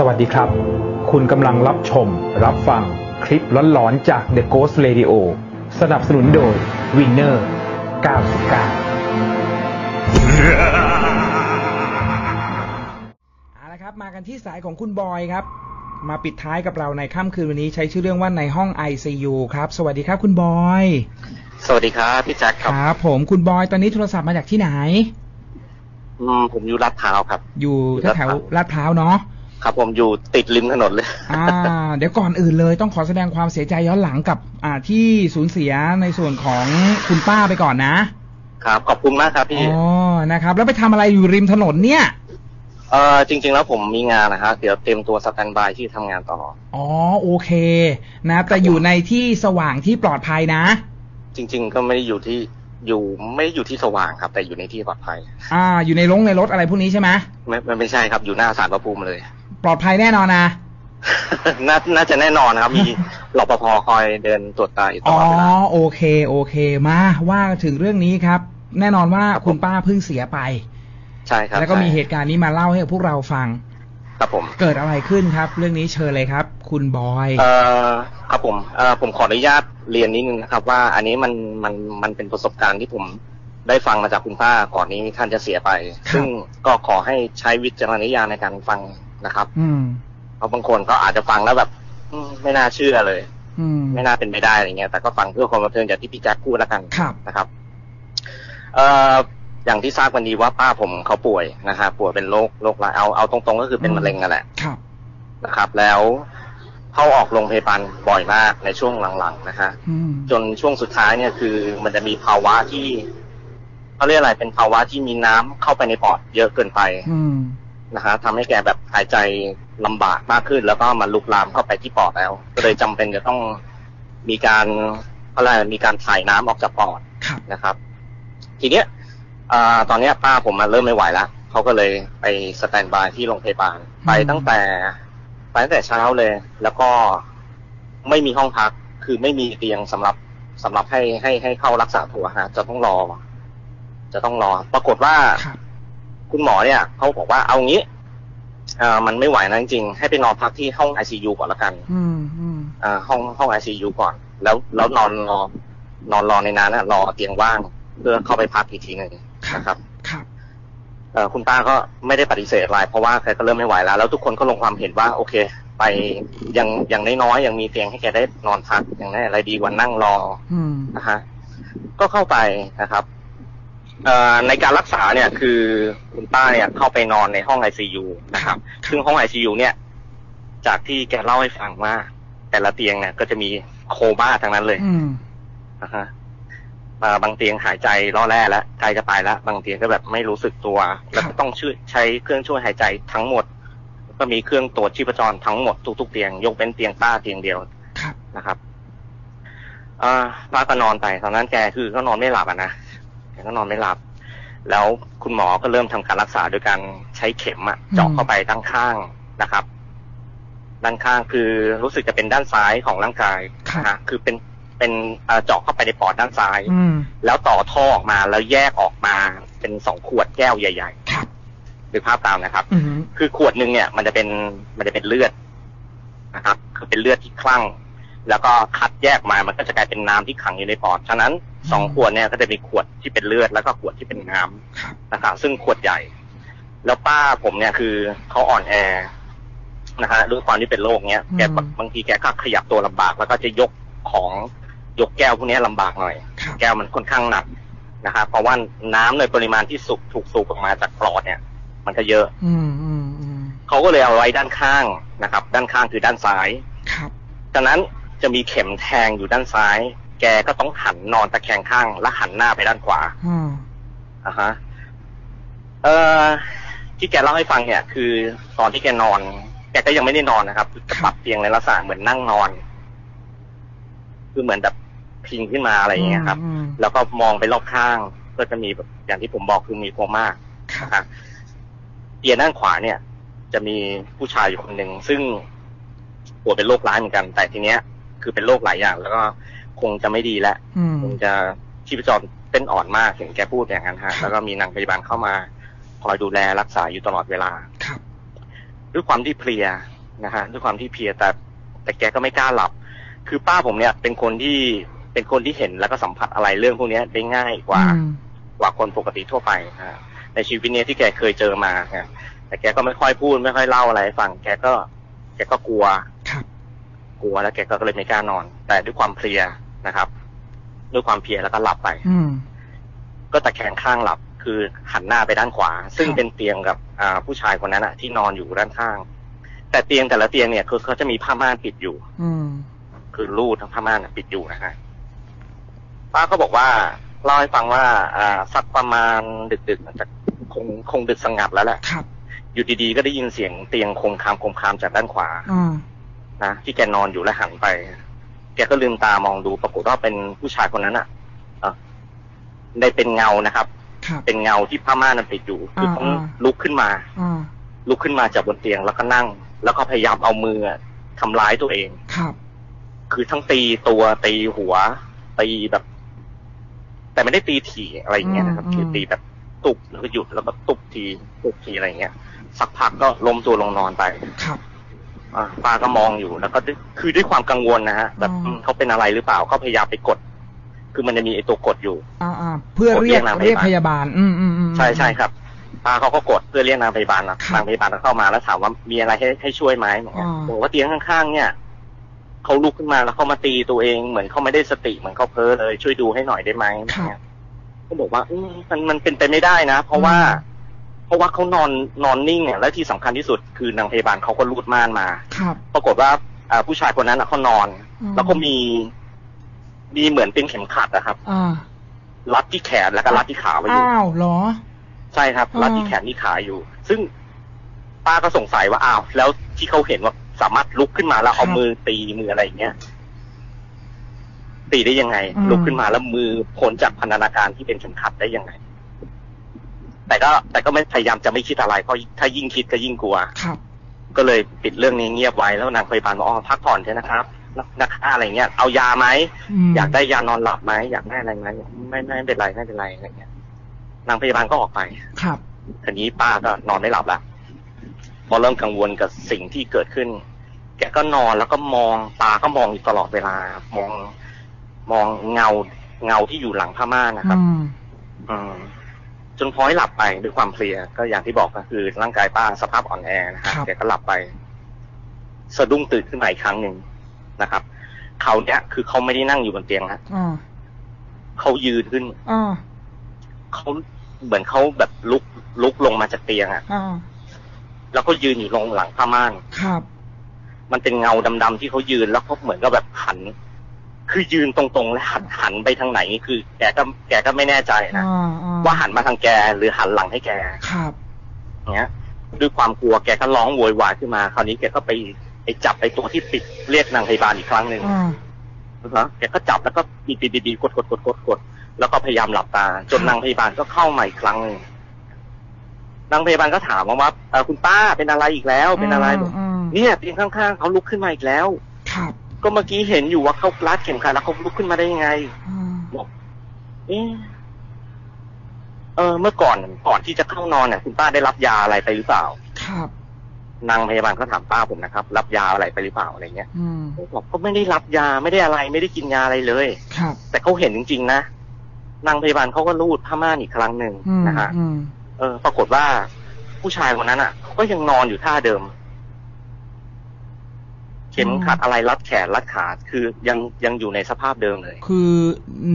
สวัสดีครับ คุณกำลังรับชม รับฟังคลิปล้อนๆจาก The Ghost Radio สนับสนุนโดย Winner 99เอาละครับ มากันที่สายของคุณบอยครับ มาปิดท้ายกับเราในค่ำคืนวันนี้ใช้ชื่อเรื่องว่าในห้อง ICU ครับ สวัสดีครับคุณบอย สวัสดีครับพี่แจ็คคครับรับ ผมคุณบอยตอนนี้โทรศัพท์มาจากที่ไหน อืมผมอยู่ลาดพร้าวครับ อยู่อยู่แถวลาดพร้าวๆลาดพร้าวเนาะ ครับผมอยู่ติดริมถนนเลย อ่า เดี๋ยวก่อนอื่นเลยต้องขอแสดงความเสียใจย้อนหลังกับ อ่าที่สูญเสียในส่วนของคุณป้าไปก่อนนะ ครับขอบคุณมากครับพี่ อ๋อ นะครับ แล้วไปทำอะไรอยู่ริมถนนเนี่ย เออจริง ๆ แล้วผมมีงานนะฮะเดี๋ยวเตรียมตัวสแตนบายที่ทำงานต่อ อ๋อ โอเค นะครับแต่อยู่ในที่สว่างที่ปลอดภัยนะ จริง ๆ ก็ไม่ได้อยู่ที่อยู่ไม่ได้อยู่ที่สว่างครับ แต่อยู่ในที่ปลอดภัย อ่า อยู่ในลงในรถอะไรพวกนี้ใช่ไหมไม่ไม่ไม่ใช่ครับอยู่หน้าศาลพระภูมิเลย ปลอดภัยแน่นอนนะน่าน่าจะแน่นอนนะครับ มีรปภคอยเดินตรวจตาอยู่ตอ๋ลออดเวลาโอเค โอเคมาว่าถึงเรื่องนี้ครับ แน่นอนว่าครับผมคุณป้าเพิ่งเสียไปใช่ครับแล้วก็มีใช่เหตุการณ์นี้มาเล่าให้กับพวกเราฟัง ครับผม เกิดอะไรขึ้นครับ เรื่องนี้เชิญเลยครับ คุณบอยเอ่อครับผมเอ่อผมขออนุญาตเรียนนิดนึงนะครับ ว่าอันนี้มันมันมันเป็นประสบการณ์ที่ผมได้ฟังมาจากคุณป้าก่อนนี้ท่านจะเสียไป ซึ่งก็ขอให้ใช้วิจารณญาณในการฟัง นะครับ อืมเพราะบางคนก็อาจจะฟังแล้วแบบอืมไม่น่าเชื่อเลย อืมไม่น่าเป็นไปได้อะไรเงี้ยแต่ก็ฟังเพื่อความบันเทิงอย่างที่พี่แจ็คพูดแล้วกันครับนะครับ เอ่ออย่างที่ทราบกันดีว่าป้าผมเขาป่วยนะฮะป่วยเป็นโรคโรคร้ายเอาเอาตรงๆ ก็คือเป็นมะเร็งนั่นแหละครับนะครับ แล้วเข้าออกโรงพยาบาลบ่อยมากในช่วงหลังๆนะฮะอืมจนช่วงสุดท้ายเนี่ยคือ มันจะมีภาวะที่เขาเรียกอะไรเป็นภาวะที่มีน้ำเข้าไปในปอดเยอะเกินไปอืม นะฮะทำให้แกแบบหายใจลำบากมากขึ้น แล้วก็มันลุกลามเข้าไปที่ปอดแล้ว ก็เลยจำเป็นจะต้องมีการอะไรยกมีการถ่ายน้ำออกจากปอดครับนะครับ ทีเนี้ยอ่าตอนเนี้ยป้าผมมาเริ่มไม่ไหวแล้วเขาก็เลยไปสแตนบายที่โรงพยาบาลไปตั้งแต่ไปตั้งแต่เช้าเลย แล้วก็ไม่มีห้องพักคือไม่มีเตียงสำหรับสำหรับให้ให้ให้เข้ารักษาตัวฮะจะต้องรอ จะต้องรอ ปรากฏว่า ครับคุณหมอเนี่ยเขาบอกว่าเอางี้เอ่อมันไม่ไหวนะจริงๆให้ไปนอนพักที่ห้องไอซียูก่อนละกัน อืมอืมอ่าห้องห้องไอซียูก่อน แล้วแล้วนอนรอนอนรอในนั้นนะรอเตียงว่าง เพื่อเข้าไปพักอีกทีหนึ่งนะครับครับเอ่อคุณป้าก็ไม่ได้ปฏิเสธอะไรเพราะว่าแกก็เริ่มไม่ไหวแล้ว แล้วทุกคนก็ลงความเห็นว่า โอเค ไปยังยังน้อยๆยังมีเตียงให้แกได้นอนพักอย่างนั้นอะไรดีกว่านั่งรออืมนะฮะก็เข้าไปนะครับเอ่อ ในการรักษาเนี่ยคือคุณป้าเนี่ยเข้าไปนอนในห้องไอซียูนะครับ ซึ่งห้องไอซียูเนี่ย จากที่แกเล่าให้ฟังว่า แต่ละเตียงเนี่ยก็จะมีโคม่าทั้งนั้นเลยอืมนะฮะอ่าบางเตียงหายใจล่อแร่แล้วใกล้จะไปแล้ว บางเตียงก็แบบไม่รู้สึกตัว แล้วก็ต้องช่วยใช้เครื่องช่วยหายใจทั้งหมด ก็มีเครื่องตรวจชีพจรทั้งหมดทุกๆเตียงยกเป็นเตียงป้าเตียงเดียวครับนะครับอ่าป้าก็นอนไปตอนนั้นแกคือก็นอนไม่หลับอะนะ แกก็นอนไม่หลับ แล้วคุณหมอก็เริ่มทำการรักษาโดยการใช้เข็มอะเจาะเข้าไปด้านข้างนะครับ ด้านข้างคือรู้สึกจะเป็นด้านซ้ายของร่างกายครับนะคือเป็นเป็นเอ่อเจาะเข้าไปในปอดด้านซ้ายอืมแล้วต่อท่อออกมาแล้วแยกออกมาเป็นสองขวดแก้วใหญ่ครับๆหรือภาพตามนะครับอืมคือขวดหนึ่งเนี่ย มันจะเป็นมันจะเป็นเลือดนะครับ คือเป็นเลือดที่คลั่ง แล้วก็คัดแยกมา มันก็จะกลายเป็นน้ำที่ขังอยู่ในปอด ฉะนั้นสองขวดเนี่ยก็จะมีขวดที่เป็นเลือดแล้วก็ขวดที่เป็นน้ำครับนะครับซึ่งขวดใหญ่ แล้วป้าผมเนี่ยคือเขาอ่อนแอนะฮะด้วยความที่เป็นโรคเนี้ยแกอืมบางทีแกก็ขยับตัวลำบาก แล้วก็จะยกของยกแก้วพวกเนี้ยลำบากหน่อยครับแก้วมันค่อนข้างหนักนะครับเพราะว่าน้ำในปริมาณที่สุกถูกสูบออกมาจากปลอดเนี่ย มันก็เยอะอืมอืมอืมเขาก็เลยเอาไว้ด้านข้างนะครับ ด้านข้างคือด้านซ้ายครับจากนั้น จะมีเข็มแทงอยู่ด้านซ้าย แกก็ต้องหันนอนตะแคงข้าง และหันหน้าไปด้านขวาอืมอะฮะ เอ่อ ที่แกเล่าให้ฟังเนี่ย คือตอนที่แกนอน แกก็ยังไม่ได้นอนนะครับจะปรับเตียงในลักษณะเหมือนนั่งนอน คือเหมือนแบบพิงขึ้นมาอะไรอย่างเงี้ยครับอืมแล้วก็มองไปรอบข้าง ก็จะมีแบบอย่างที่ผมบอกคือมีโคม่าครับนะฮะเตียงด้านขวาเนี่ย จะมีผู้ชายอยู่คนหนึ่งซึ่งป่วยเป็นโรคร้ายเหมือนกัน แต่ทีเนี้ย คือเป็นโรคหลายอย่าง แล้วก็คงจะไม่ดีแล้วอืมคงจะชีพจรเต้นอ่อนมากเห็นแกพูดอย่างนั้นฮะแล้วก็มีนางพยาบาลเข้ามาคอยดูแลรักษาอยู่ตลอดเวลาครับด้วยความที่เพลียนะฮะด้วยความที่เพลียแต่ แต่แกก็ไม่กล้าหลับ คือป้าผมเนี่ย เป็นคนที่เป็นคนที่เห็นแล้วก็สัมผัสอะไรเรื่องพวกเนี้ยได้ง่ายกว่าอืมกว่าคนปกติทั่วไปนะฮะในชีวิตเนี้ยที่แกเคยเจอมาฮะแต่แกก็ไม่ค่อยพูดไม่ค่อยเล่าอะไรให้ฟังแกก็ แกก็กลัวครับ กลัวแล้วแกก็เลยไม่กล้านอน แต่ด้วยความเพลียนะครับ ด้วยความเพลียแล้วก็หลับไป อืม ก็ตะแคงข้างหลับคือหันหน้าไปด้านขวา ซึ่งครับเป็นเตียงกับอ่าผู้ชายคนนั้นอะที่นอนอยู่ด้านข้าง แต่เตียงแต่ละเตียงเนี่ยคือเขาจะมีผ้าม่านปิดอยู่ อืม คือรูดทั้งผ้าม่านอะปิดอยู่นะฮะป้าก็บอกว่าเล่าให้ฟังว่า อ่าสักประมาณดึกๆจะคงคงดึกสงัดแล้วแหละ ครับ อยู่ดีๆก็ได้ยินเสียงเตียงโคมคามโคมคามจากด้านขวาอ่า นะที่แกนอนอยู่แล้วหันไป แกก็ลืมตามองดูปรากฏว่าเป็นผู้ชายคนนั้นอะเอ่อได้เป็นเงานะครับครับ เป็นเงาที่ผ้าม่านมันปิดอยู่คือต้องอ่าลุกขึ้นมาอ่าลุกขึ้นมาจากบนเตียงแล้วก็นั่ง แล้วก็พยายามเอามือทำร้ายตัวเองครับ คือทั้งตีตัวตีหัว ตีแบบ แต่ไม่ได้ตีถี่อะไรอย่างเงี้ยนะครับอืมคือตีแบบตุบแล้วก็หยุดแล้วก็ตุบทีตุบทีอะไรอย่างเงี้ยสักพักก็ล้มตัวลงนอนไปครับอ่า ป้าก็มองอยู่แล้วก็ด้วยคือด้วยความกังวลนะฮะแบบอ๋ออืมเขาเป็นอะไรหรือเปล่าก็พยายามไปกด คือมันจะมีไอ้ตัวกดอยู่ อ่าอ่าเพื่อเรียกกดเรียกนางพเรียกยาบาลพยาบาลอืมอืมอืมใช่ใช่ครับป้าเขาก็กดเพื่อเรียกนางพยาบาลนะครับนางพยาบาลก็เข้ามาแล้วถามว่ามีอะไรให้ให้ช่วยไหมบอกว่าอ่าบอกว่าเตียงข้างๆ เนี่ยเขาลุกขึ้นมาแล้วเขามาตีตัวเองเหมือนเขาไม่ได้สติเหมือนเขาเพ้อเลยช่วยดูให้หน่อยได้ไหมครับเนี่ยก็บอกว่าอืมมันมันเป็นไปไม่ได้นะ เพราะว่า เพราะว่าเขานอนนอนนิ่งเนี่ยและที่สำคัญที่สุดคือนางพยาบาลเขาก็รูดม่านมาครับปรากฏว่าอ่าผู้ชายคนนั้นน่ะเขานอนอืมแล้วก็มีมีเหมือนเป็นเข็มขัดนะครับอ่ารัดที่แขนแล้วก็รัดที่ขาไว้อยู่อ้าวเหรอ ใช่ครับอ่ารัดที่แขนที่ขาอยู่ ซึ่งป้าก็สงสัยว่าอ้าวแล้วที่เขาเห็นว่าสามารถลุกขึ้นมาแล้วเอามือตีมืออะไรอย่างเงี้ยตีได้ยังไง ลุกขึ้นมาแล้วมือพ้นจากพันธนาการที่เป็นเข็มขัดได้ยังไง แต่ก็แต่ก็ไม่พยายามจะไม่คิดอะไรเพราะถ้ายิ่งคิดก็ยิ่งกลัว ครับ ก็เลยปิดเรื่องนี้เงียบไว้แล้วนางพยาบาลบอกอ๋อพักผ่อนใช่นะครับนักอะไรเงี้ย เอายาไหมมอยากได้ยานอนหลับไหมอยากได้อะไรไหมไม่ไม่เป็นไรไม่เป็นไรอะไรเงี้ยนางพยาบาลก็ออกไป ครับทีนี้ป้าก็นอนไม่หลับละพอเริ่มกังวลกับสิ่งที่เกิดขึ้น แกก็นอนแล้วก็มองตาก็มองอยู่ตลอดเวลา มองมองเงาเงาที่อยู่หลังผ้าม่านนะครับ อืมอืม จนพลอยหลับไปด้วยความเพลียก็อย่างที่บอกก็คือร่างกายป้าสภาพอ่อนแอนะฮะครับ แกก็หลับไป สะดุ้งตื่นขึ้นมาอีกครั้งหนึ่งนะครับเขาเนี้ยคือเขาไม่ได้นั่งอยู่บนเตียงนะอ่าเขายืนขึ้นอ่าเขาเหมือนเขาแบบลุกลุกลงมาจากเตียงอะ่ะอ่าแล้วก็ยืนอยู่ลงหลังผ้าม่าน ครับมันเป็นเงาดำๆที่เขายืนแล้วเขาเหมือนกับแบบหัน คือยืนตรงๆ แล้วหันหันไปทางไหนคือแกก็แกก็ไม่แน่ใจนะ อ่าอ่า ว่าหันมาทางแกหรือหันหลังให้แกครับเงี้ย ด้วยความกลัวแกก็ร้องโวยวายขึ้นมา คราวนี้แกก็ไปไปจับไอ้ตัวที่ปิดเรียกนางพยาบาลอีกครั้งหนึ่งอ่านะแกก็จับแล้วก็บีบบีบบีบกดกดกดกดกดแล้วก็พยายามหลับตา จนนางพยาบาลก็เข้ามาอีกครั้งหนึ่งนางพยาบาลก็ถามว่าว่าเอ่อคุณป้าเป็นอะไรอีกแล้ว เป็นอะไรบอกมเนี่ยเตียงข้างๆเขาลุกขึ้นมาอีกแล้วครับก็เมื่อกี้เห็นอยู่ว่าเขารัดเข็มขัดแล้วเขาลุกขึ้นมาได้ยังไงอ่าบอกเอะ เออ เมื่อก่อนก่อนที่จะเข้านอนเนี่ยคุณป้าได้รับยาอะไรไปหรือเปล่า ครับ นางพยาบาลก็ถามป้าผมนะครับ รับยาอะไรไปหรือเปล่าอะไรเงี้ยอืมผมบอกก็ไม่ได้รับยาไม่ได้อะไรไม่ได้กินยาอะไรเลย ครับ แต่เขาเห็นจริง ๆ นะนางพยาบาลเขาก็รูดผ้าม่านอีกครั้งหนึ่งอืมนะฮะอืมเออ ปรากฏว่าผู้ชายคนนั้นอะก็ยังนอนอยู่ท่าเดิมเข็มขัดอะไรรัดแขนรัดขาคือยังยังอยู่ในสภาพเดิมเลย คือ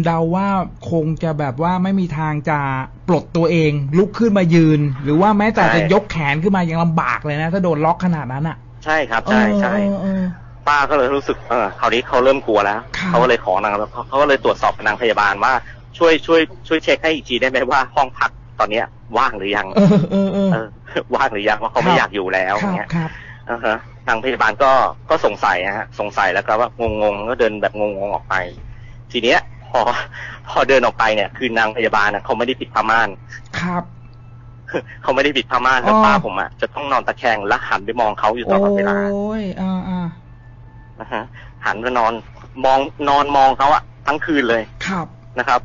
เดาว่าคงจะแบบว่าไม่มีทางจะปลดตัวเอง ลุกขึ้นมายืน หรือว่าแม้แต่ใช่จะยกแขนขึ้นมายังลำบากเลยนะ ถ้าโดนล็อกขนาดนั้นอะ ใช่ครับ ใช่ใช่เออเออป้าก็เลยรู้สึกเออคราวนี้เขาเริ่มกลัวแล้วครับเขาก็เลยขอนางเขาเขาก็เลยตรวจสอบกับนางพยาบาลว่าช่วยช่วยช่วยเช็คให้อีกทีได้ไหมว่าห้องพักตอนเนี้ยว่างหรือยังเออเออเออเออว่างหรือยังว่าเขาไม่อยากอยู่แล้วคอรับย่างเงี้ยครับอ่าฮะ ทางพยาบาลก็ก็สงสัยนะฮะสงสัยแล้วก็ว่างงๆก็เดินแบบงงๆออกไป ทีเนี้ย พอพอเดินออกไปเนี่ย คือนางพยาบาลนะเขาไม่ได้ปิดผ้าม่านครับ เขาไม่ได้ปิดผ้าม่านแล้วอ๋อป้าผมอะจะต้องนอนตะแคงและหันไปมองเขาอยู่ตโอ้ลอดเวลายอ่าอ่านะฮะหันไปนอนมองนอนมองเขาอะทั้งคืนเลยครับนะครับ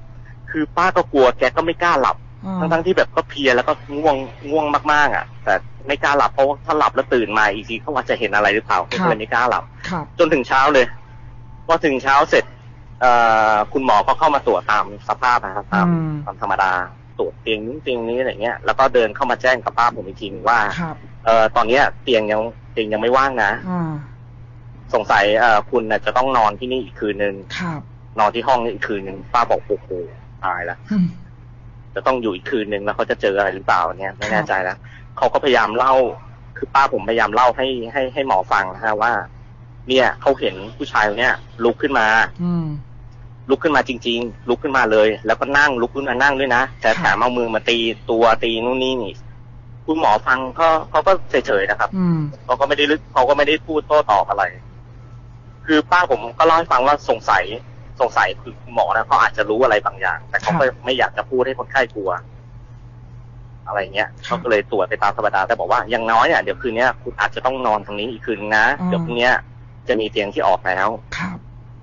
คือป้าก็กลัวแกก็ไม่กล้าหลับอ่า ทั้งทั้งๆที่แบบก็เพลียแล้วก็ง่วงง่วงมากๆอะ แต่ไม่กล้าหลับเพราะว่าถ้าหลับแล้วตื่นมาอีกทีเขาว่าจะเห็นอะไรหรือเปล่าก็เลยไม่กล้าหลับครับ จนถึงเช้าเลยพอถึงเช้าเสร็จเอ่อคุณหมอก็เข้ามาตรวจตามสภาพนะครับตามอืมตามธรรมดาตรวจเตียงนู้นเตียงนี้อะไรเงี้ยแล้วก็เดินเข้ามาแจ้งกับป้าผมอีกทีนึงว่าครับเอ่อตอนเนี้ยเตียงยังเตียงยังไม่ว่างนะอ่าสงสัยเอ่อคุณน่ะจะต้องนอนที่นี่อีกคืนนึงครับนอนที่ห้องนี้อีกคืนนึงป้าบอกโอ้โหตายละอืม จะต้องอยู่อีกคืนนึงแล้วเขาจะเจออะไรหรือเปล่าเนี่ยไม่แน่ใจแล้วเขาก็พยายามเล่า คือป้าผมพยายามเล่าให้ให้ให้หมอฟังนะฮะว่า เนี่ยเขาเห็นผู้ชายคนเนี้ยลุกขึ้นมา อืมลุกขึ้นมาจริง ๆ ลุกขึ้นมาเลย แล้วก็นั่งลุกขึ้นมานั่งด้วยนะแต่ครับแถมเอามือมาตีตัวตีนู่นนี่นี่คุณหมอฟังเขาเขาก็เฉยๆนะครับอืมเขาก็ไม่ได้ลึกเขาก็ไม่ได้พูดโต้ตอบอะไร คือป้าผมก็เล่าให้ฟังว่าสงสัย สงสัยคือคุณหมอนะเขาอาจจะรู้อะไรบางอย่าง แต่เขาไม่ไม่อยากจะพูดให้คนไข้กลัว อะไรเงี้ยเขาก็เลยตรวจไปตามธรรมดาแต่บอกว่าอย่างน้อยอะเดี๋ยวคืนเนี้ยคุณอาจจะต้องนอนตรงนี้อีกคืนนะเดี๋ยวพรุ่งเนี้ยจะมีเตียงที่ออกแล้วครับ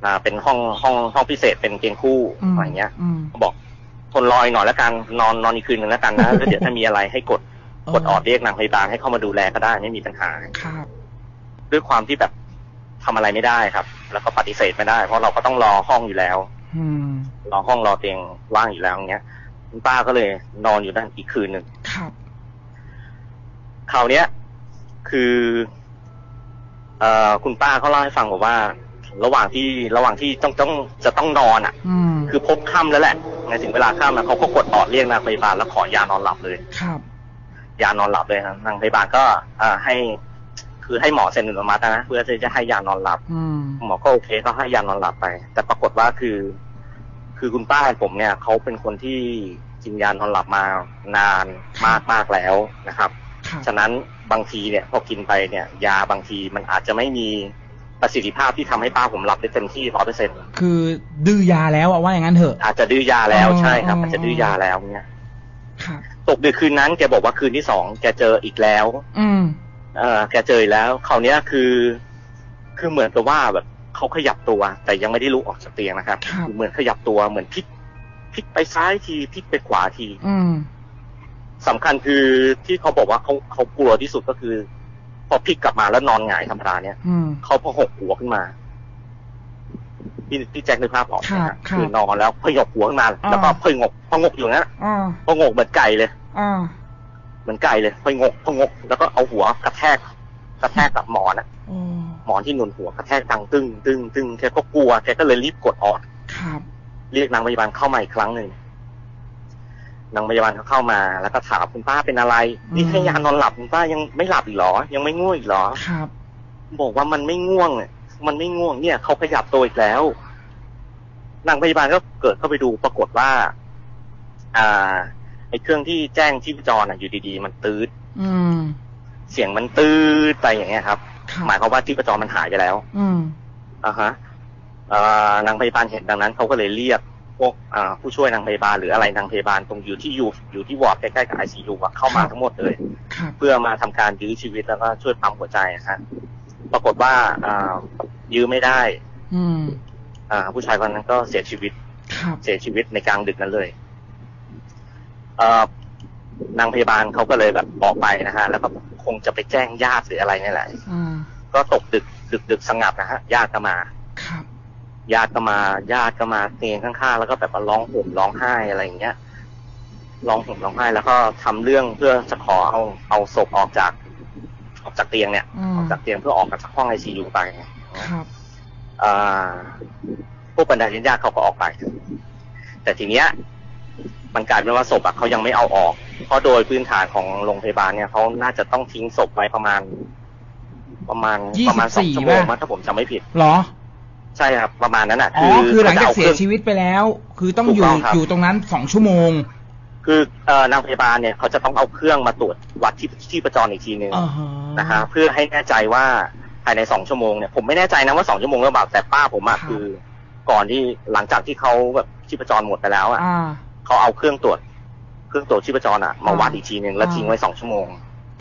อ่าเป็นห้องห้องห้องพิเศษเป็นเตียงคู่อืมอะไรเงี้ยอืมเขาบอกทนรออีกหน่อยแล้วกันนอนนอนอีกคืนหนึ่งแล้วกันนะแล้วเดี๋ยวถ้ามีอะไรให้กดกดออดเรียกนางพยาบาลให้เข้ามาดูแลก็ได้ไม่มีปัญหาครับด้วยความที่แบบ ทำอะไรไม่ได้ครับ แล้วก็ปฏิเสธไม่ได้ เพราะเราก็ต้องรอห้องอยู่แล้ว อืมรอห้องรอเตียงว่างอยู่แล้วอย่างเงี้ยคุณป้าก็เลยนอนอยู่นั่นอีกคืนหนึ่งครับคราวเนี้ย คือ เอ่อคุณป้าเขาเล่าให้ฟังบอกว่า ระหว่างที่ระหว่างที่ต้องต้องจะต้องนอนอะอืมคือพบค่ำแล้วแหละในถึงเวลาค่ำนะเขาก็กดออดเรียกนางพยาบาลแล้วขอยานอนหลับเลย ครับ ยานอนหลับเลยนะนางพยาบาลก็อ่าให้ คือให้หมอเซ็นอนุมัตินะเพื่อที่จะให้ยานอนหลับอืมหมอก็โอเคก็ให้ยานอนหลับไป แต่ปรากฏว่าคือ คือคุณป้าผมเนี่ยเขาเป็นคนที่กินยานอนหลับมานานมากมากๆแล้วนะครับครับ ฉะนั้นบางทีเนี่ยพอกินไปเนี่ย ยาบางทีมันอาจจะไม่มีประสิทธิภาพที่ทำให้ป้าผมหลับได้เต็มที่ร้อยเปอร์เซ็นต์คือดื้อยาแล้วอะว่าอย่างนั้นเถอะ อาจจะดื้อยาแล้วอ๋อใช่ครับอ๋อออาจจะดื้อยาแล้วเนี่ยครับตกดึกคืนนั้นแกบอกว่าคืนที่สองแกเจออีกแล้ว อืมเออแกเจออีกแล้วคราวเนี้ยคือ คือเหมือนกับว่าแบบเขาขยับตัว แต่ยังไม่ได้ลุกออกจากเตียงนะครับครับ เหมือนขยับตัวเหมือนพลิกพลิกไปซ้ายทีพลิกไปขวาทีอืม สำคัญคือที่เขาบอกว่าเขาเขากลัวที่สุดก็คือ พอพลิกกลับมาแล้วนอนหงายธรรมดาเนี่ย อืม เขาพอหกหัวขึ้นมาพี่พี่แจ็คนึกภาพออกไหมครัฮะบครับคือนอนแล้วพยกหัวขึ้นมาอ่าแล้วก็พยงกพงกอยู่นั้นอ่าพงกเหมือนไก่เลย อ่า เหมือนไก่เลยพยงกพงก แล้วก็เอาหัวกระแทกกระแทกกับหมอนอะโอ้หมอนที่หนุนหัวกระแทกดังตึ้งตึ้งตึ้งแกก็กลัวแกก็เลยรีบกดออดครับ เรียกนางพยาบาลเข้ามาอีกครั้งหนึ่งนางพยาบาลเขาเข้ามาแล้วก็ถามคุณป้าเป็นอะไร นี่อืมให้ยานอนหลับคุณป้ายังไม่หลับอีกเหรอ ยังไม่ง่วงอีกเหรอครับ บอกว่ามันไม่ง่วงอะมันไม่ง่วงเนี่ยเขาขยับตัวอีกแล้วนางพยาบาลก็เกิดเข้าไปดูปรากฏว่า อ่าไอ้ เครื่องที่แจ้งที่จรอะอยู่ดีๆ มันตืดอืม เสียงมันตืดไปอย่างเงี้ยครับครับหมายความว่าที่ประจรมันหายไปแล้ว อืมอ่าฮะอ่านางพยาบาลเห็นดังนั้นเขาก็เลยเรียกพวกอ่าผู้ช่วยนางพยาบาลหรืออะไรนางพยาบาลตรงอยู่ที่อยู่อยู่ที่วอร์ดใกล้ๆกับไอซียูเข้ามาทั้งหมดเลยครับเพื่อมาทำการยื้อชีวิตแล้วก็ช่วยปั๊มหัวใจอะฮะปรากฏว่าอ่ายื้อไม่ได้ อืมอ่าผู้ชายคนนั้นก็เสียชีวิตครับเสียชีวิตในกลางดึกนั้นเลย เอ่อนางพยาบาลเขาก็เลยแบบบอกไปนะฮะ แล้วก็คงจะไปแจ้งญาติหรืออะไรนี่แหละอ่าก็ตกดึกดึกดึกสงัดนะฮะญาติก็มา ครับญาติก็มาญาติก็มาเตียงข้างๆแล้วก็แบบมาร้องห่มร้องไห้อะไรอย่างเงี้ยร้องห่มร้องไห้แล้วก็ทำเรื่องเพื่อจะขอเอาเอาศพออกจาก ออกจากเตียงเนี่ย อือมอกจากเตียงเพื่อออกจากห้องไอซียูไปครับ อ่าพวกบรรดาญาติๆเขาก็ออกไป แต่ทีเนี้ย มันกลายเป็นว่าศพอะเขายังไม่เอาออก เพราะโดยพื้นฐานของโรงพยาบาลเนี่ยเขาน่าจะต้องทิ้งศพไว้ประมาณ ประมาณ24ประมาณสองชั่วโมงป่ะ มั้งถ้าผมจำไม่ผิดเหรอ ใช่ครับ ประมาณนั้นอะอ๋อ คือหลังจากขจะเสียชีวิตไปแล้ว คือต้องอยู่ถูกต้องครับ อยู่ตรงนั้นสองชั่วโมง คือเอ่อนางพยาบาลเนี่ยเขาจะต้องเอาเครื่องมาตรวจวัดที่ที่ประจรอีกทีหนึ่ง อ่าฮะนะฮะเพื่อให้แน่ใจว่าภายในสองชั่วโมงเนี่ยผมไม่แน่ใจนะว่าสองชั่วโมงหรือเปล่าแต่ป้าผมอะคือ ก่อนที่หลังจากที่เขาแบบชีพจรหมดไปแล้วอะอ่า เขาเอาเครื่องตรวจ เครื่องตรวจชีพจรอะมาอ่าวัดอีกทีหนึ่งแล้วอ่าทิ้งไว้สองชั่วโมง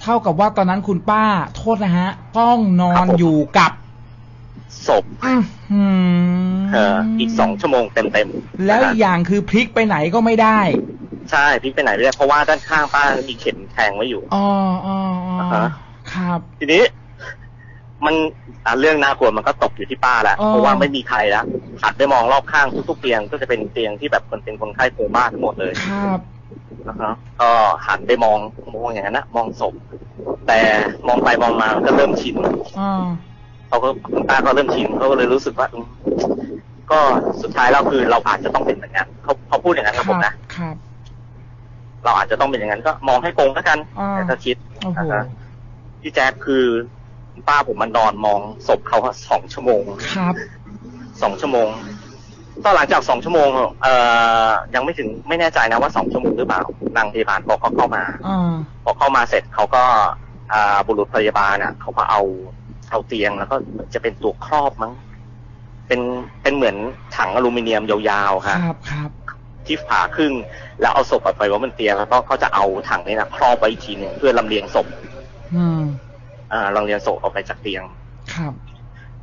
เท่ากับว่าตอนนั้นคุณป้าโทษนะฮะ ต้องนอครันบผมอยู่กับศพอื้อหือเอ่ออีกสองชั่วโมงเต็มๆ แล้วนะอีฮะกอย่างคือพลิกไปไหนก็ไม่ได้ ใช่พลิกไปไหนไม่ได้เพราะว่าด้านข้างป้ามีเข็มแทงไว้อยู่ อ๋ออ๋ออ๋ออ่าฮะครับ ทีนี้ มันอะเรื่องน่ากลัวมันก็ตกอยู่ที่ป้าแล้วอ๋อ เพราะว่าไม่มีใครแล้วหันไปมองรอบข้างทุกๆเตียงก็จะเป็นเตียงที่แบบคนเป็นคนไข้โคม่าทั้งหมดเลย ครับ นะครับก็หันไปมองมองอย่างนั้นนะมองศพแต่มองไปมองมาก็เริ่มชินอ่า เขาก็คุณป้าก็เริ่มชินเขาก็เลยรู้สึกว่าอืมก็สุดท้ายแล้วคือเราอาจจะต้องเป็นอย่างนั้นเขาเขาพูดอย่างนั้นกับผมนะ ครับ เราอาจจะต้องเป็นอย่างนั้นก็มองให้ตรงแล้วกันอ่า แต่ถ้าคิดโอ้โห นะฮะพี่แจ๊คคือคุณ ป้าผมมันนอนมองศพเขาสองชั่วโมงครับสองชั่วโมงตอนหลังจากสองชั่วโมง เอ่อ ยังไม่ถึงไม่แน่ใจนะว่าสองชั่วโมงหรือเปล่านางพยาบาลพอเขาเข้ามาอ่าพอเข้ามาเสร็จเขาก็อ่าบุรุษพยาบาลอะเขาก็เอาเอาเตียงแล้วก็เหมือนจะเป็นตัวครอบมั้ง เป็นเป็นเหมือนถังอลูมิเนียมยาวๆคค่ะรับครับที่ผ่าครึ่ง แล้วเอาศพออกไปไว่ามันเตียงแล้วก็เขาจะเอาถังนี้นะครอบไว้อีกทีหนึ่งเพื่อลำเลียงศพ อืมอ่า ลำเลียงศพออกไปจากเตียง ครับ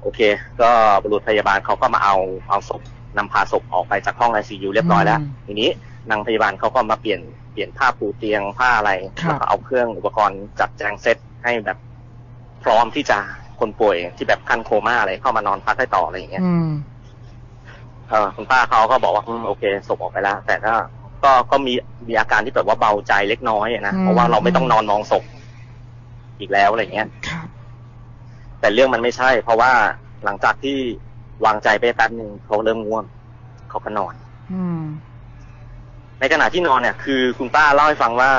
โอเค ก็บุรุษพยาบาลเขาก็มาเอาเอาศพนำพาศพออกไปจากห้องไอซียูเรียบร้อยแล้วอืมทีนี้นางพยาบาลเขาก็มาเปลี่ยนเปลี่ยนผ้าปูเตียงผ้าอะไรครับแล้วก็เอาเครื่องอุปกรณ์จัดแจงเซตให้แบบพร้อมที่จะคนป่วยที่แบบขั้นโคม่าอะไรเข้ามานอนพักได้ต่ออะไรอย่างเงี้ยอืมเออคุณป้าเขาก็บอกว่าอืมโอเคศพออกไปแล้ว แต่ก็ก็ก็มีมีอาการที่แบบว่าเบาใจเล็กน้อยอะนะอืมเพราะว่าเราไม่ต้องนอนมองศพ อีกแล้วอะไรอย่างเงี้ยครับ แต่เรื่องมันไม่ใช่ เพราะว่าหลังจากที่วางใจไปแป๊บหนึ่งเขาเริ่มง่วงเขาก็นอน อืม ในขณะที่นอนเนี่ย คือคุณป้าเล่าให้ฟังว่า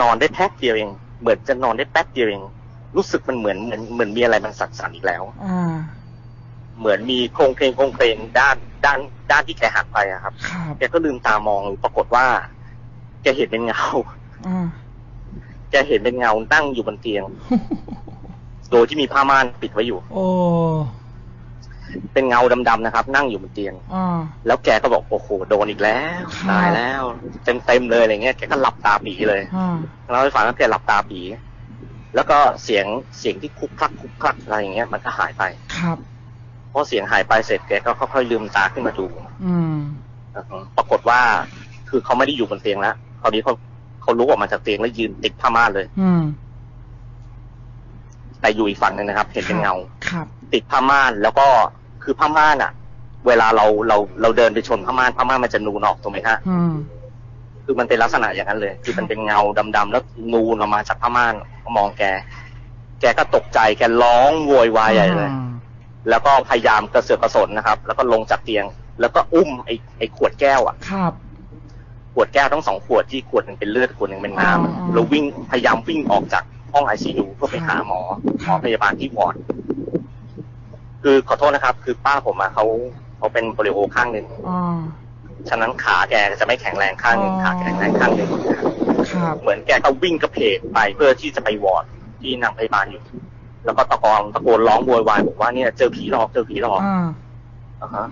นอนได้แป๊บเดียวเองเหมือนจะนอนได้แป๊บเดียวเองรู้สึกมันเหมือนเหมือนเหมือนมีอะไรมันสั่นๆอีกแล้วอ่าเหมือนมีโครงเพลงโครงเพลงด้านด้านด้านที่แกหักไปอะครับ ครับ แกก็ลืมตามองปรากฏว่า แกเห็นเป็นเงาอ่า แกเห็นเป็นเงานั่งอยู่บนเตียง โดยที่มีผ้าม่านปิดไว้อยู่ โอ้เป็นเงาดำๆนะครับ นั่งอยู่บนเตียงอ่าแล้วแกก็บอกโอ้โหโดนอีกแล้วครับตายแล้วเต็มเต็มๆเลยอะไรเงี้ยแกก็หลับตาปีเลยอ่าเราให้ฟังว่าแกหลับตาปี แล้วก็เสียงเสียงที่คุกคลักคุกคลักอะไรอย่างเงี้ยมันก็หายไปครับพอเสียงหายไปเสร็จแกก็ค่อยๆลืมตาขึ้นมาดู อืมอือฮึปรากฏว่า คือเขาไม่ได้อยู่บนเตียงแล้วคราวนี้เขา เขาลุกออกมาจากเตียงแล้วยืนติดผ้าม่านเลย อืม แต่อยู่อีกฝั่งหนึงนะครับ เห็นเป็นเงาครับ ติดผ้าม่านแล้วก็คือผ้าม่านอะ เวลาเราเราเราเดินไปชนผ้าม่านผ้าม่านมันจะนูนออกถูกไหมฮะอืมคือมันเป็นลักษณะอย่างนั้นเลย คือมันเป็นเงาดำๆแล้วนูนออกมาจากผ้าม่านมองแก แกก็ตกใจแกร้องโวยวายใหญ่เลย แล้วก็พยายามกระเสือกกระสนนะครับ แล้วก็ลงจากเตียง แล้วก็อุ้มไอ้ไอ้ขวดแก้วอะ ครับ ขวดแก้วทั้งสองขวดที่ขวดหนึ่งเป็นเลือดขวดหนึ่งเป็นน้ำอะอ๋อแล้ววิ่งพยายามวิ่งออกจากห้องไอซียูเพื่อไปหาหมอหมอพยาบาลที่วอร์ดคือขอโทษนะครับ คือป้าผมอะเขาเขาเป็นโปลิโอข้างหนึ่งอ่าฉะนั้นขาแกจะไม่แข็งแรงข้างหนึ่งอ๋อขาแข็งแรงข้างหนึ่งครับเหมือนแกก็วิ่งกระเผกไปเพื่อที่จะไปวอร์ดที่นางพยาบาลอยู่ แล้วก็ตะโกนตะโกนร้องโวยวายบอกว่าเนี่ยเจอผีหลอกเจอผีหลอกอ่าอ่าฮะ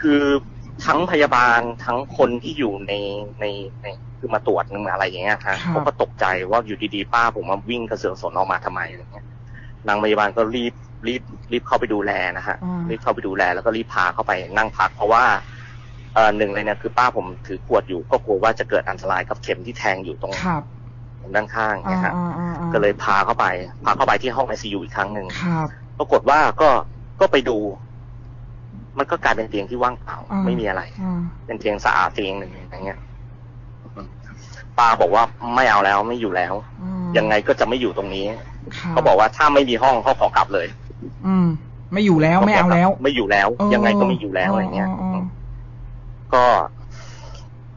คือ ทั้งพยาบาลทั้งคนที่อยู่ในในในคือมาตรวจนึงอะไรอย่างเงี้ยฮะเขาก็ตกใจว่าอยู่ดีๆป้าผมมาวิ่งกระเสือกกระสนออกมาทำไมอะไรเงี้ยนางพยาบาลก็รีบรีบรีบเข้าไปดูแลนะฮะอ่ารีบเข้าไปดูแลแล้วก็รีบพาเข้าไปนั่งพัก เพราะว่าเอ่อหนึ่งเลยเนี่ยคือป้าผมถือขวดอยู่ก็กลัวว่าจะเกิดอันตรายกับเข็มที่แทงอยู่ตรงครับตรงด้านข้างอ่าเนี่ยฮะอ่าอ่าอ่าก็เลยพาเข้าไป พาเข้าไปที่ห้องไอซียูอีกครั้งหนึ่งครับปรากฏว่าก็ก็ไปดู มันก็กลายเป็นเตียงที่ว่างเปล่าอ่าไม่มีอะไรอ่าเป็นเตียงสะอาดเตียงหนึ่งอย่างเงี้ยป้าบอกว่าไม่เอาแล้วไม่อยู่แล้วอืมยังไงก็จะไม่อยู่ตรงนี้ครับเขาบอกว่าถ้าไม่มีห้องเขาขอกลับเลย อืม ไม่อยู่แล้วไม่เอาแล้ว ไม่อยู่แล้ว ยังไงก็ไม่อยู่แล้วอะไรเงี้ยอ๋อก็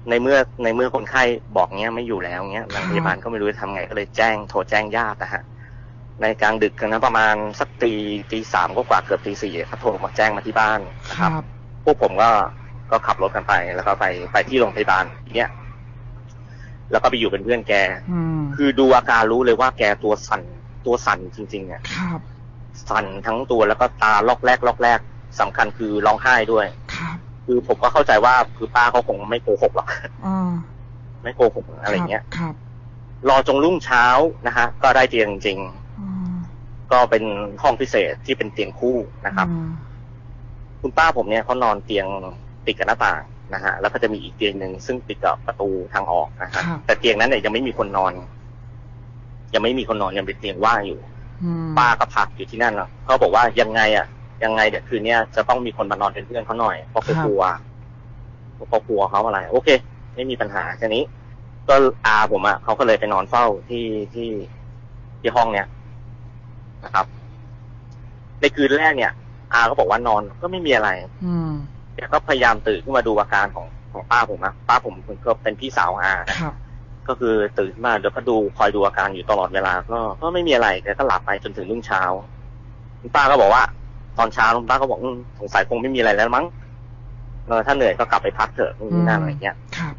ในเมื่อในเมื่อคนไข้บอกเงี้ยไม่อยู่แล้วเงี้ยโรงพยาบาลก็ไม่รู้จะทำไงก็เลยแจ้งโทรแจ้งญาตินะฮะ ในกลางดึกกันนะประมาณสักตีตีสามก็กว่าเกือบตีสี่เขาโทรมาแจ้งมาที่บ้านนะคครับรับพวกผมก็ก็ขับรถกันไป แล้วก็ไปไปที่โรงพยาบาลเนี้ยแล้วก็ไปอยู่เป็นเพื่อนแกอืมคือดูอาการรู้เลยว่าแกตัวสั่นตัวสั่นจริงๆอะครับ สั่นทั้งตัวแล้วก็ตาล็อกแรกล็อกแรกสำคัญคือร้องไห้ด้วยครับคือผมก็เข้าใจว่าคือป้าเขาคงไม่โกหกหรอกอ่าไม่โกหกอะไรเงี้ยครับ รอจงรุ่งเช้านะฮะ ก็ได้เตียงจริงอืมๆ ก็เป็นห้องพิเศษที่เป็นเตียงคู่นะครับอืมคุณป้าผมเนี่ยเขานอนเตียงติดกับหน้าต่างนะฮะแล้วก็จะมีอีกเตียงหนึ่งซึ่งติดกับประตูทางออกนะฮะครับแต่เตียงนั้นเนี่ยยังไม่มีคนนอน ยังไม่มีคนนอนยังเป็นเตียงว่างอยู่อืมป้าก็พักอยู่ที่นั่นแล้วเขาบอกว่ายังไงอะ ยังไงเดี๋ยวคืนเนี้ยจะต้องมีคนมานอนเป็นเพื่อนเขาหน่อยเพราะเขากลัวเขากลัวเขาอะไร โอเค ไม่มีปัญหาแค่นี้ ก็อาผมอะเขาก็เลยไปนอนเฝ้าที่ที่ที่ห้องเนี้ย นะครับ ในคืนแรกเนี่ยอาก็บอกว่านอนก็ไม่มีอะไร อืมแกก็พยายามตื่นขึ้นมาดูอาการของของป้าผมนะป้าผมก็เป็นพี่สาวอานะครับก็คือตื่นมาแล้วก็ดูคอยดูอาการอยู่ตลอดเวลา ก็ก็ไม่มีอะไรแกก็หลับไปจนถึงรุ่งเช้าคุณป้าก็บอกว่า ตอนเช้าคุณป้าก็บอกอืมสงสัยคงไม่มีอะไรแล้วมั้งเออถ้าเหนื่อยก็กลับไปพักเถอะนี่นั่นอะไรเงี้ยครับ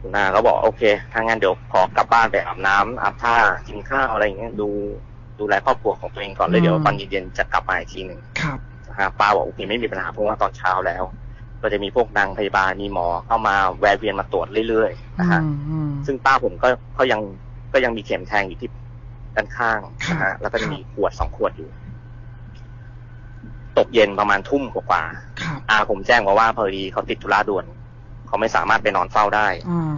คุณอาก็บอกโอเคถ้างั้นเดี๋ยวขอกลับบ้านไปอาบน้ำอาบท่ากินข้าวอะไรอย่างเงี้ยดู ดูแลครอบครัวของตัวเองก่อนเลยเดี๋ยวตอนเย็นๆจะกลับมาอีกทีหนึ่งครับนะฮะป้าบอกโอเคไม่มีปัญหาเพราะว่าตอนเช้าแล้ว ก็จะมีพวกนางพยาบาลมีหมอเข้ามาแวะเวียนมาตรวจเรื่อยๆนะฮะอืมอืมซึ่งป้าผมก็ก็ยังก็ยังมีเข็มแทงอยู่ที่ด้านข้างนะครัฮะบแล้วก็จะมีขวดสองขวดอยู่ ตกเย็นประมาณทุ่มกว่าครับๆอาผมแจ้งมาว่าพอดีเขาติดธุระด่วน เขาไม่สามารถไปนอนเฝ้าได้อ่า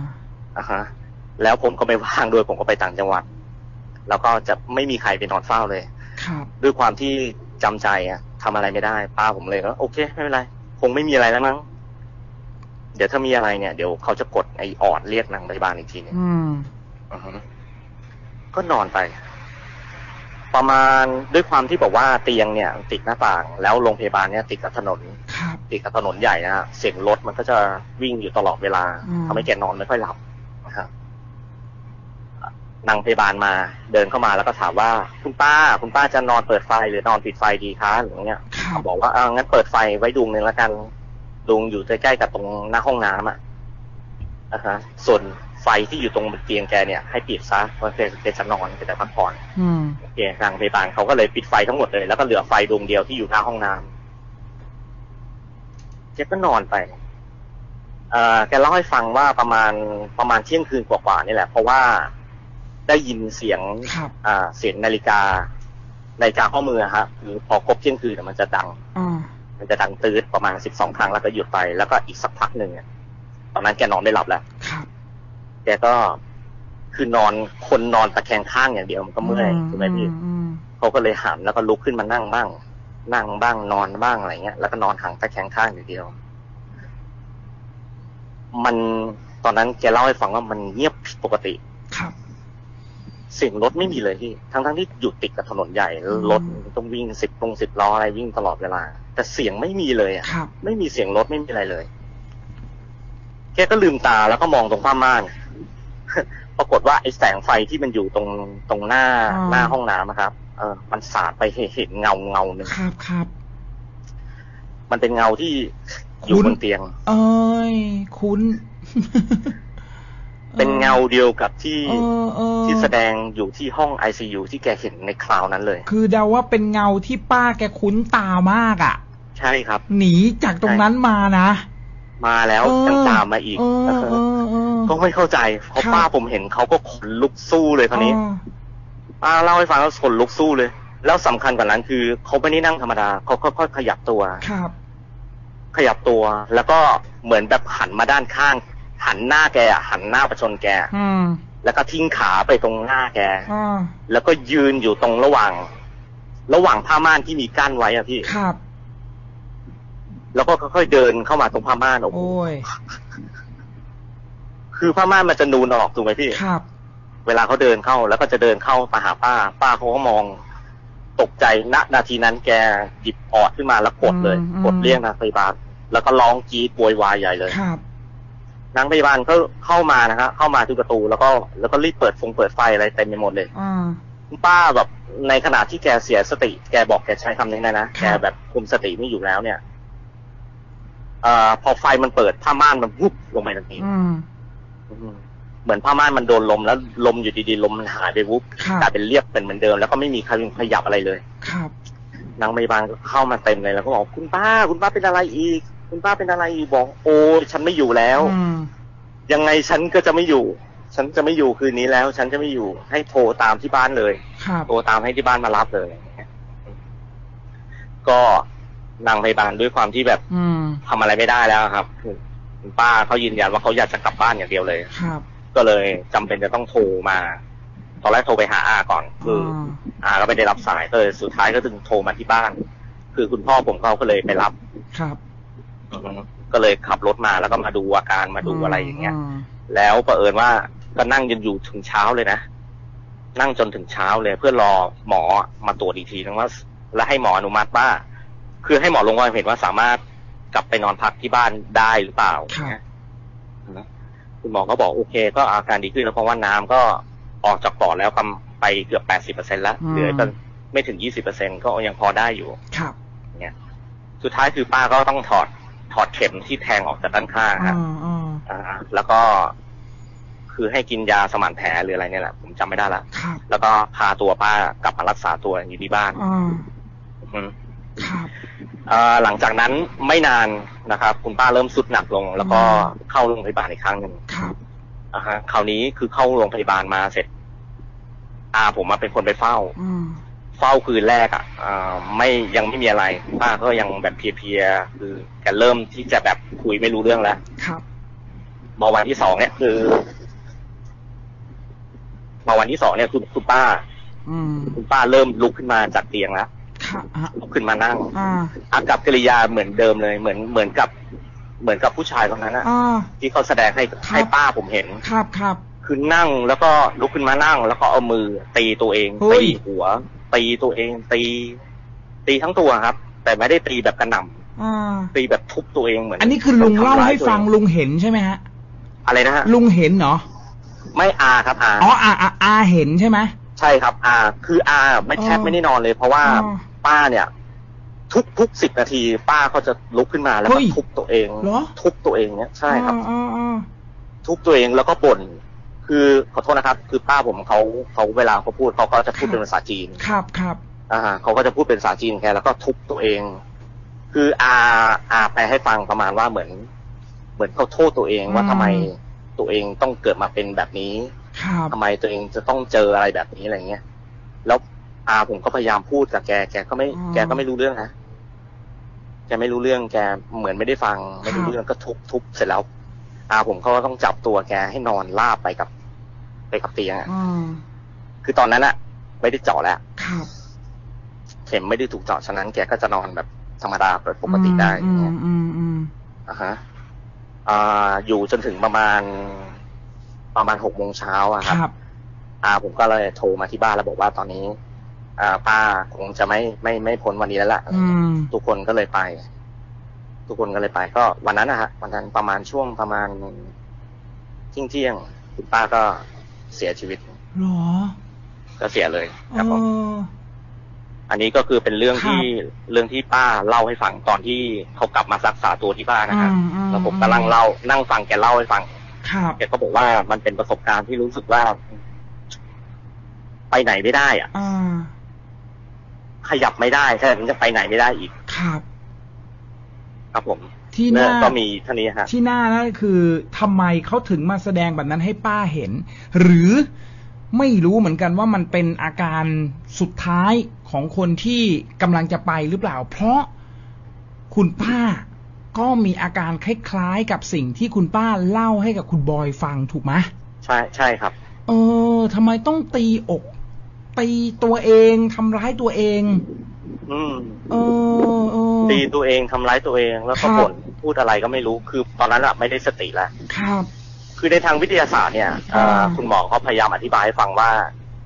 นะฮะ แล้วผมก็ไม่ว่างด้วยผมก็ไปต่างจังหวัด แล้วก็จะไม่มีใครไปนอนเฝ้าเลยครับด้วยความที่จำใจอะทำอะไรไม่ได้ ป้าผมเลยก็โอเคไม่เป็นไร คงไม่มีอะไรแล้วมั้งเดี๋ยวถ้ามีอะไรเนี่ยเดี๋ยวเขาจะกดไอออดเรียกนางพยาบาลอีกทีหนึงอืมอือฮึก็นอนไป ประมาณด้วยความที่บอกว่าเตียงเนี่ย ติดหน้าต่าง แล้วโรงพยาบาลเนี่ยติดกับถนนครับติดกับถนนใหญ่นะฮะเสียงรถมันก็จะวิ่งอยู่ตลอดเวลาอืมทำให้แกนอนไม่ค่อยหลับนะครับ นางพยาบาลมาเดินเข้ามาแล้วก็ถามว่าคุณป้า คุณป้าจะนอนเปิดไฟหรือนอนปิดไฟดีคะหรืออย่างเงี้ยครับเขาบอกว่าเอางั้นเปิดไฟไว้ดวงหนึ่งแล้วกันดวงอยู่ใกล้ๆกับตรงหน้าห้องน้ำอะนะฮะส่วนไฟที่อยู่ตรงบนเตียงแกเนี่ยให้ปิดซะเพราะแกแกจะนอนแกจะพักผ่อนอืมโอเคทางพยาบาลเขาก็เลยปิดไฟทั้งหมดเลย แล้วก็เหลือไฟดวงเดียวที่อยู่หน้าห้องน้ำแกก็นอนไปเอ่อแกเล่าให้ฟังว่าประมาณประมาณเที่ยงคืนกว่าๆนี่แหละ เพราะว่า ได้ยินเสียงครับ อ่าเสียงนาฬิกานาฬิกาข้อมือฮะคือพอครบเที่ยงคืนเนี่ยมันจะดัง อ่ามันจะดังตืดประมาณสิบสองครั้งแล้วก็หยุดไปแล้วก็อีกสักพักหนึ่งเนี่ยตอนนั้นแกนอนไม่หลับแล้ว ครับแกก็คือนอนคนนอนตะแคงข้างอย่างเดียวมันก็เมื่อยถูกไหมพี่อืมเขาก็เลยหันแล้วก็ลุกขึ้นมานั่งบ้าง นั่งบ้างนอนบ้างอะไรเงี้ยแล้วก็นอนหังตะแคงข้างอย่างเดียว มันตอนนั้นแกเล่าให้ฟังว่ามันเงียบผิดปกติครับ เสียงรถไม่มีเลยพี่ ทั้งทั้งๆที่อยู่ติดกับถนนใหญ่อืมรถต้องวิ่งสิบตรงสิบล้ออะไรวิ่งตลอดเวลา แต่เสียงไม่มีเลยอะครับไม่มีเสียงรถไม่มีอะไรเลย แกก็ลืมตาแล้วก็มองตรงผ้าม่าน ปรากฏว่าไอ้แสงไฟที่มันอยู่ตรงตรงหน้าอ่าหน้าห้องน้ำนะครับ เออ มันสาดไปเห็นเงาเงาหนึ่งครับครับ มันเป็นเงาที่อยู่คุ้นบนเตียง เอ้ย คุ้น เป็นเงาเดียวกับที่เออเออที่แสดงอยู่ที่ห้องไอซียูที่แกเห็นในคราวนั้นเลย คือเดาว่าเป็นเงาที่ป้าแกคุ้นตามากอะ ใช่ครับ หนีจากตรงนั้นมานะ มาแล้วเออยังตามมาอีกเออเออเออก็ไม่เข้าใจเพราะครับป้าผมเห็นเขาก็ขนลุกสู้เลยคราวนี้อ๋อป้าเล่าให้ฟังแล้วขนลุกสู้เลย แล้วสำคัญกว่านั้นคือเขาไม่ได้นั่งธรรมดาเขาค่อยๆขยับตัวครับ ขยับตัวแล้วก็เหมือนแบบหันมาด้านข้าง หันหน้าแกอะหันหน้าประชนแก อืมแล้วก็ทิ้งขาไปตรงหน้าแก อ่าแล้วก็ยืนอยู่ตรงระหว่าง ระหว่างผ้าม่านที่มีกั้นไว้อะพี่ ครับ แล้วก็ค่อยๆเดินเข้ามาตรงผ้าม่านโอ้โหโอ้ย คือผ้าม่านมันจะนูนออกถูกไหมพี่ ครับ เวลาเขาเดินเข้า แล้วก็จะเดินเข้ามาหาป้า ป้าเขาก็มอง ตกใจณนาทีนั้นแกหยิบออดขึ้นมาแล้วกดเลย อืมกดเรียกนางพยาบาลแล้วก็ร้องกรีดโวยวายใหญ่เลย ครับ นางพยาบาลก็เข้ามานะฮะเข้ามาที่ประตูแล้วก็แล้วก็รีบเปิดฟงเปิดไฟอะไรเต็มไปหมดเลยอ่าคุณป้าแบบในขณะที่แกเสียสติ แกบอกแกใช้คำนี้นะนะคแกรับแบบคุมสติไม่อยู่แล้วเนี่ยเอ่อพอไฟมันเปิดผ้าม่านมันวุบลงไปทันทีอืมอืมเหมือนผ้าม่านมันโดนลมแล้วลมอยู่ดีๆลมมันหายไปวุบครับกลายเป็นเรียบเป็นเหมือนเดิม แล้วก็ไม่มีใครขยับอะไรเลย ครับนางพยาบาลก็เข้ามาเต็มเลยแล้วก็บอกคุณป้า คุณป้าเป็นอะไรอีก คุณป้าเป็นอะไรอีกบอก โอ้ยฉันไม่อยู่แล้วอืมยังไงฉันก็จะไม่อยู่ ฉันจะไม่อยู่คืนนี้แล้ว ฉันจะไม่อยู่ ให้โทรตามที่บ้านเลยครับโทรตามให้ที่บ้านมารับเลยก็นางพยาบาลด้วยความที่แบบ อืมทำอะไรไม่ได้แล้วครับกคุณป้าเขายืนยันว่าเขาอยากจะกลับบ้านอย่างเดียวเลยครับ ก็เลยจำเป็นจะต้องโทรมาตอนแรกโทรไปหาอาก่อน คือออาก็ไม่ได้รับสายก็เลยสุดท้ายก็ถึงโทรมาที่บ้าน คือคุณพ่อผมเขาก็เลยไปรับ ครับอือฮึ ก็เลยขับรถมาแล้วก็มาดูอาการมาดูอะไรอย่างเงี้ย แล้วประเอิญว่าก็นั่งจนอยู่ถึงเช้าเลยนะ นั่งจนถึงเช้าเลยเพื่อรอหมอมาตรวจอีกทีนึงว่า และให้หมออนุมัติว่า คือให้หมอลงความเห็นว่าสามารถกลับไปนอนพักที่บ้านได้หรือเปล่าครับนะคุณหมอก็บอกโอเค ก็อาการดีขึ้นแล้วเพราะว่าน้ำก็ออกจากปอดแล้วกำไปเกือบแปดสิบเปอร์เซ็นแล้วเหลือก็ไม่ถึงยี่สิบเปอร์เซ็นก็ยังพอได้อยู่ ครับ เนี่ย สุดท้ายคือป้าก็ต้องถอด ถอดเข็มที่แทงออกจากด้านข้างอ่าฮะอ่าอ่า แล้วก็คือให้กินยาสมานแผลหรืออะไรเนี่ยแหละผมจำไม่ได้ละครับแล้วก็พาตัวป้ากลับมารักษาตัวอยู่ที่บ้านอ่าอืมครับอ่าหลังจากนั้นไม่นานนะครับ คุณป้าเริ่มสุดหนักลง แล้วก็เข้าโรงพยาบาลอีกครั้งหนึ่งครับอ่าฮะคราวนี้คือเข้าโรงพยาบาลมาเสร็จอาผมมาเป็นคนไปเฝ้า อืม เฝ้าคืนแรกอะอ่าไม่ยังไม่มีอะไรป้าก็ยังแบบเพลียๆคือแกเริ่มที่จะแบบคุยไม่รู้เรื่องแล้วครับมาวันที่สองเนี่ยคือมาวันที่สองเนี่ยคุณคุณป้า อืมคุณป้าเริ่มลุกขึ้นมาจากเตียงแล้วครับอะลุกขึ้นมานั่งอ่าอากับกิริยาเหมือนเดิมเลย เหมือนเหมือนกับ เหมือนกับผู้ชายคนนั้นนะอ่าที่เขาแสดงให้ให้ป้าผมเห็นครับครับคือนั่งแล้วก็ลุกขึ้นมานั่ง แล้วก็เอามือตีตัวเองเฮ้ตียหัว ตีตัวเองตี ตีทั้งตัวครับ แต่ไม่ได้ตีแบบกระหน่อ่าำตีแบบทุบตัวเองเหมือน อันนี้คือลุงเล่าให้ฟังทำร้ยตัวเอลุงเห็นใช่ไหมฮะ อะไรนะฮะลุงเห็นเหรอไม่อาครับอาอ๋ออาอาอาเห็นใช่ไหมใช่ครับอาคืออาไม่แทบอ๋อไม่ได้นอนเลย เพราะว่าอ๋อป้าเนี่ย ทุกทุกสิบนาที ป้าเขาจะลุกขึ้นมาแล้วเฮ้ก็ยทุบตัวเองเหรอทุบตัวเองเนี่ยใช่ครับอ่าอ่าทุบตัวเองแล้วก็บ่น คือขอโทษนะครับ คือป้าผมเขาเขาเวลาเขาพูดเขาก็จะพูดเป็นภาษาจีนครับครับอ่าเขาก็จะพูดเป็นภาษาจีนแค่แล้วก็ทุบตัวเอง คืออาอาแปลให้ฟังประมาณว่าเหมือน เหมือนเขาโทษตัวเองว่าทำไมตัวเองต้องเกิดมาเป็นแบบนี้ครับทำไมตัวเองจะต้องเจออะไรแบบนี้อะไรเงี้ยแล้วอาผมก็พยายามพูดกับแกแกก็ไม่ แกก็ไม่รู้เรื่องนะแกไม่รู้เรื่องแกเหมือนไม่ได้ฟัง ไม่รู้เรื่องก็ทุบทุบเสร็จแล้วอาผมก็ต้องจับตัวแกให้นอนลาบไปกับ ไปกับเตียงอะอ่าคือตอนนั้นอะไม่ได้เจาะแล้วครับเข็มไม่ได้ถูกเจาะฉะนั้นแกก็จะนอนแบบธรรมดาปกติได้ออืย่างมเงี้ยอืมอืมอ่าฮะอ่าอยู่จนถึงประมาณ ประมาณหกโมงเช้าอะคครับรับอ่าผมก็เลยโทรมาที่บ้านแล้วบอกว่าตอนนี้ อ่า ป้าคงจะไม่ไม่ไม่พ้นวันนี้แล้วล่ะอืมทุกคนก็เลยไป ทุกคนก็เลยไป ก็วันนั้นนะฮะวันนั้นประมาณช่วงประมาณเที่ยงเที่ยงๆคุณป้าก็ เสียชีวิตเหรอ ก็เสียเลยครับผมเอออันนี้ก็คือเป็นเรื่องครับที่เรื่องที่ป้าเล่าให้ฟังตอนที่เขากลับมารักษาตัวที่บ้านนะครับอืมอืมแล้วผมกำลังเล่านั่งฟังแกเล่าให้ฟังครับแกก็บอกว่ามันเป็นประสบการณ์ที่รู้สึกว่า ไปไหนไม่ได้อะอ่าขยับไม่ได้แค่นั้นจะไปไหนไม่ได้อีกครับ ครับผม ที่เนี่น่ายก็มีเท่านี้ฮะที่น่านั่นคือทำไมเขาถึงมาแสดงแบบนั้นให้ป้าเห็น หรือไม่รู้เหมือนกันว่ามันเป็นอาการสุดท้ายของคนที่กำลังจะไปหรือเปล่า เพราะคุณป้าก็มีอาการคล้ายๆกับสิ่งที่คุณป้าเล่าให้กับคุณบอยฟังถูกไหมใช่ใช่ครับ เออทำไมต้องตีอกตีตัวเองทำร้ายตัวเอง อืมเออเออ ตีตัวเองทำร้ายตัวเองแล้วก็ครับบ่นพูดอะไรก็ไม่รู้คือตอนนั้นอะไม่ได้สติแล้วครับ คือในทางวิทยาศาสตร์เนี่ยเอ่ออ่าคุณหมอเขาพยายามอธิบายให้ฟังว่า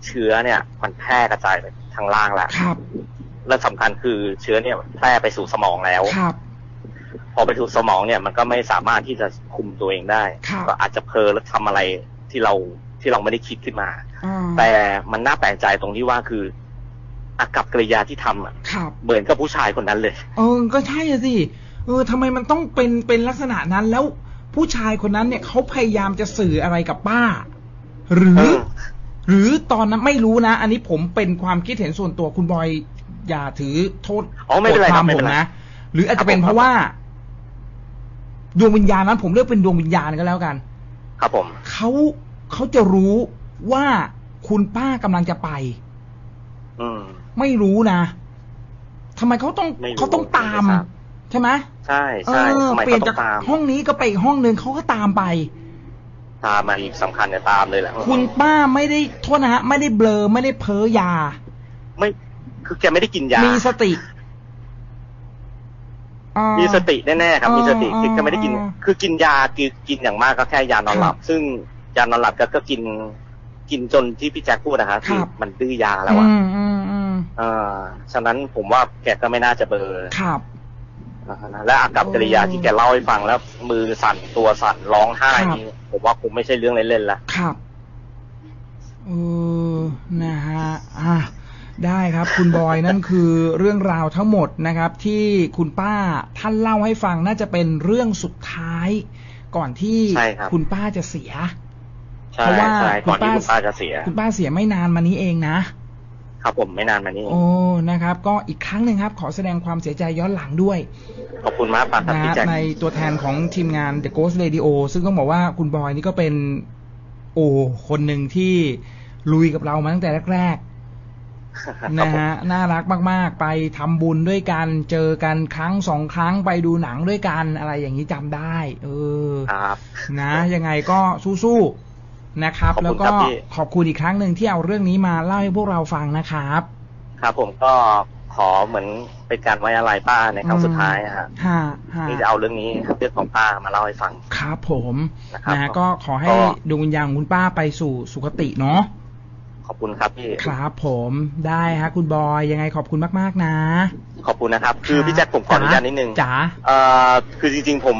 เชื้อเนี่ยมันแพร่กระจายไปทางล่างแล้วครับและสำคัญคือเชื้อเนี่ยแพร่ไปสู่สมองแล้ว ครับ พอไปสู่สมองเนี่ยมันก็ไม่สามารถที่จะคุมตัวเองได้ ครับ ก็อาจจะเพลอแล้วทำอะไรที่เราที่เราไม่ได้คิดขึ้นมา อ่าแต่มันน่าแปลกใจตรงที่ว่าคือ อากับกิริยาที่ทำอะครับเหมือนกับผู้ชายคนนั้นเลยเออก็ใช่อะสิเออทำไมมันต้องเป็นเป็นลักษณะนั้นแล้วผู้ชายคนนั้นเนี่ยเขาพยายามจะสื่ออะไรกับป้า หรือเออหรือตอนนั้นไม่รู้นะ อันนี้ผมเป็นความคิดเห็นส่วนตัวคุณบอยอย่าถือโทษอ๋อไม่เป็นไรโกธคครัวาบมไม่ผเป็มนไรนะหรืออาจจะเป็นครับผมเพราะว่า ดวงวิญญาณนั้น ผมเรียกเป็นดวงวิญญาณก็แล้วกัน ครับผมเขาเขาจะรู้ว่าคุณป้ากำลังจะไป อืม ไม่รู้นะทำไมเขาต้องไม่รู้เขาต้องตามไม่ทราบใช่ไหมใช่ใช่เออทำไมเปลี่เขายนต้จาอกงตามห้องนี้ก็ไปอีกห้องหนึ่งเขาก็ตามไป ตามมาอีกสำคัญเนี่ยตามเลยแหละคุณป้าไม่ได้โทษนะฮะ ไม่ได้เบลอไม่ได้เพ้อยา ไม่คือแกไม่ได้กินยา มีสติอ่ามีสติแน่ๆครับมีสติอ๋อคือแกไม่ได้กินอ๋อคือกินยาคือกินอย่างมากก็แค่ยานอนหลับครับ ซึ่งยานอนหลับก็ก็กินกินจนที่พี่แจ็คพูดนะครับครับมันดื้อยาแล้วอะ อืมอืมอืมเออฉะนั้นผมว่าแกก็ไม่น่าจะเบลอครับนะและอากับกิริยาที่แกเล่าให้ฟังแล้ว มือสั่นตัวสั่นร้องไห้ครับนี่ผมว่าคงไม่ใช่เรื่องเล่นๆละครับเออนะฮะอะได้ครับคุณบอยนั่นคือเรื่องราวทั้งหมดนะครับ ที่คุณป้าท่านเล่าให้ฟังน่าจะเป็นเรื่องสุดท้าย ก่อนที่ใช่ครับคุณป้าจะเสียใช่เพราะว่าใช่ก่อนที่คุคุณณป้าป้าจะเสีย คุณป้าเสียไม่นานมานี้เองนะ ครับผมไม่นานมานี้โอ้นะครับ ก็อีกครั้งหนึ่งครับ ขอแสดงความเสียใจย้อนหลังด้วยขอบคุณมากครับนะพี่ฮะแจ็คในตัวแทนของทีมงาน The Ghost Radio ซึ่งต้องบอกว่าคุณบอยนี่ก็เป็น โอ้คนหนึ่งที่ลุยกับเรามาตั้งแต่แรกๆนะฮะน่ารักมาก ๆ ไปทำบุญด้วยกันเจอกันครั้งสองครั้งไปดูหนังด้วยกันอะไรอย่างนี้จำได้ เออครับนะ ยังไงก็สู้ๆ นะครับขอบคุณแล้วก็ครับพี่ขอบคุณอีกครั้งหนึ่งที่เอาเรื่องนี้มาเล่าให้พวกเราฟังนะครับ ครับ ผมก็ขอเหมือนเป็นการไว้อะไรป้าในครั้งสุดท้ายอะฮะฮะฮะที่จะเอาเรื่องนี้ครับเรื่องของป้ามาเล่าให้ฟัง ครับผมนะครับนะก็ขอให้ก็ดวงวิญญาณของคุณป้าไปสู่สุคติเนาะขอบคุณครับพี่ครับผมได้ฮะคุณบอยยังไงขอบคุณมาก ๆ นะ ขอบคุณนะครับ คือพี่แจ็คผมขออนุญาตนิดนึงจ๋าเอ่อคือจริง ๆ ผม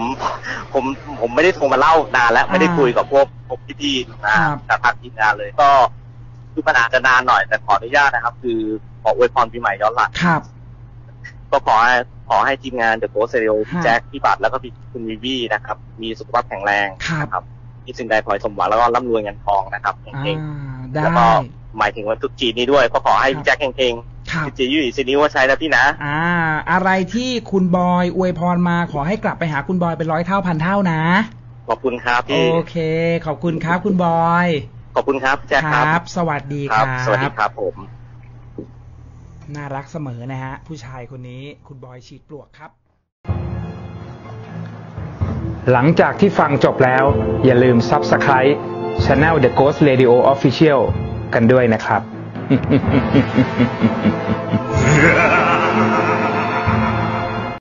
ผมผมไม่ได้โทรมาเล่านานแล้วไม่ได้อ่าคุยกับพวก พวกพี่ๆนะครับจากทางทีมงานเลย ก็คือปัญหาจจะนานหน่อยแต่ขออนุญาตนะครับ คือขออวยพรปีใหม่ย้อนหลังครับ ก็ขอให้ขอให้ทีมงานเดอะโกสเซเรียฮะแจ็คพี่บัตรแล้วก็พี่คุณวีวีนะครับ มีสุขภาพแข็งแรงครับนะครับมีสิ่งใดขอให้สมหวังแล้วก็ร่ำรวยเงินทองนะครับอ่าเฮงได้ๆแล้วก็หมายถึงวันตรุษจีนนี้ด้วย ก็ขอให้ครับพี่แจ็คเฮงครับๆพี่จีอยู่อีกซีนี้ว่าใช้แล้วพี่นะ อ่า อะไรที่คุณบอยอวยพรมาขอให้กลับไปหาคุณบอยเป็นร้อยเท่าพันเท่านะ ขอบคุณครับโอพี่เค ขอบคุณครับคุณบอย ขอบคุณครับแจ็คครับ สวัสดีคครัรับบสวัสดีครับผม น่ารักเสมอนะฮะ ผู้ชายคนนี้คุณบอยฉีดปลวกครับ หลังจากที่ฟังจบแล้ว อย่าลืม Subscribe Channel The Ghost Radio Official กันด้วยนะครับ